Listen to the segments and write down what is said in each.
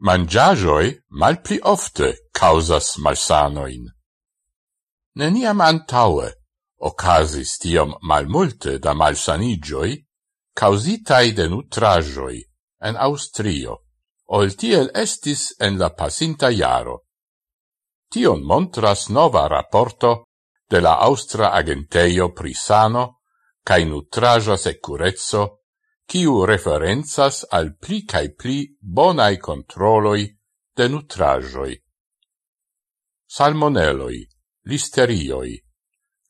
Mangiagioi malpli ofte causas malsanoin. Neniam antaue ocasis tiom malmulte da malsanigioi causitai de nutrajoi en Austrio, ol tiel estis en la pasinta iaro. Tion montras nova rapporto de la Austra Agenteio Prisano cae nutraja securezzo quiu referenzas al pli cae pli bonai controloi de nutrajoi. Salmonelloi, listerioi,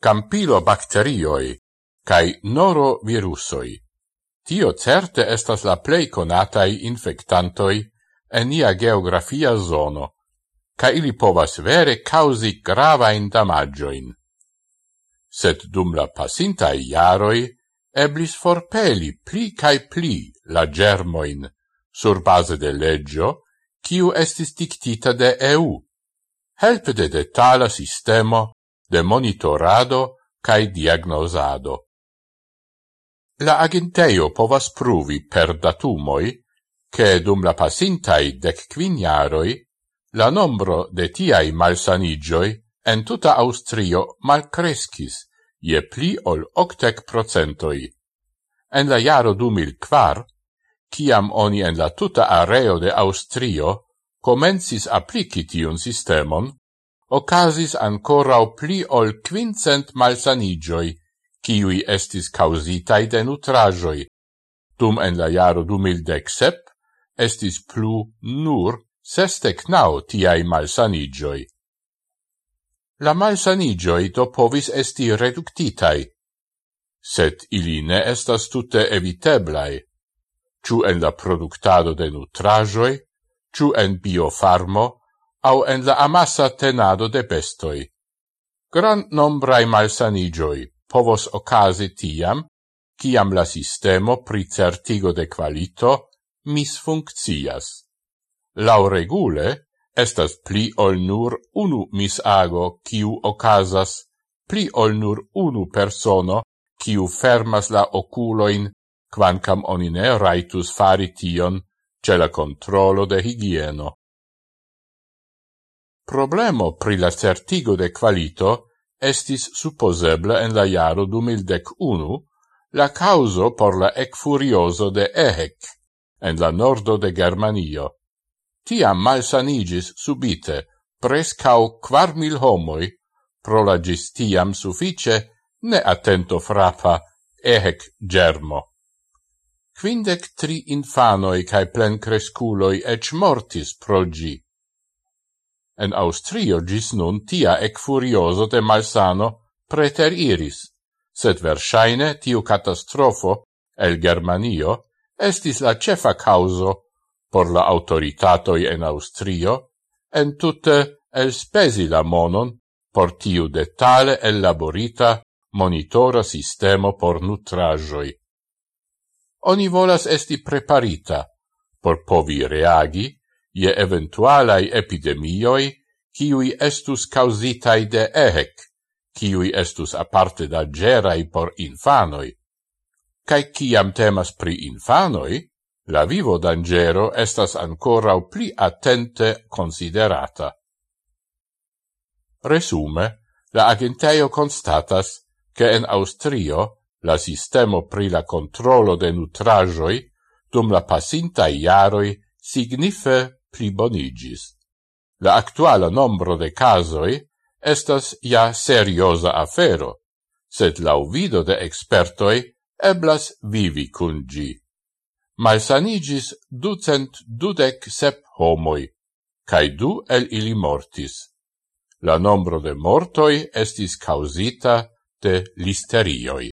campilobacterioi, cae norovirusoi. Tio certe estas la plei conatai infectantoi en nia geografia zono, ca ili povas vere causi gravain damagioin. Sed dum la pasintai iaroi, eblis forpeli pli cae pli la germoin sur base de leggio, kiu estis dictita de EU, helpe de detala sistemo de monitorado cae diagnosado. La agenteio povas pruvi per datumoi che dum la pasintai dec quiniaroi la nombro de tiai malsanigioi en tuta Austrio malcrescis, je pli ol octec procentoi. En la jaro du mil quar, ciam oni en la tuta areo de Austrio comensis applici tiun sistemon, ocasis ancorau pli ol quincent malsanigioi, ciui estis causitai de nutrajoi. Dum en la jaro 2017 estis plu nur sestec nau tiai malsanigioi la malsanigioi do povis esti reductitai, set ili ne estas tutte eviteblai, ciu en la productado de nutrajoi, ciu en biofarmo, au en la amassa tenado de bestoi. Gran nombrai malsanigioi povos ocasi tiam, ciam la sistemo pri certigo de qualito misfunccias. Lau regule, Estas pli ol nur unu misago kiu okazas, pli ol nur unu persono kiu fermas la oculoin, quancam oni ne raitus fari tion ce la controlo de higieno. Problemo pri la certigo de qualito estis supposeble en la jaro 2011 la causo por la ecfurioso de EHEC en la nordo de Germanio tiam malsanigis subite prescau quar mil homoi, pro la tiam suffice ne attento frappa ehec germo. Quindec tri infanoi cae plen cresculoi ec mortis pro gi. En Austrio gis nun tia ec furioso de malsano preter iris, sed versaine tiu catastrofo el Germanio estis la cefa causo por la autoritatoi en Austrio, el elspesi la monon por tiu detale elaborita monitora sistemo por nutrajoi. Oni volas esti preparita por povi reagi je eventualai epidemioi kiui estus causitai de ehec, kiui estus aparte da gerai por infanoi. Cai ciam temas pri infanoi, la vivo dangero estas ancora pli attente considerata. Resume, la agenteio constatas che en Austrio la sistemo pri la controllo de nutrajoi dum la pasinta iaroi signife plibonigis. La actuala nombro de casoi estas ja seriosa afero, sed la uvido de expertoi eblas vivi cun gi malsanigis ducent dudec sep homoi, cae du el ili mortis. La nombro de mortoi estis causita de listerioi.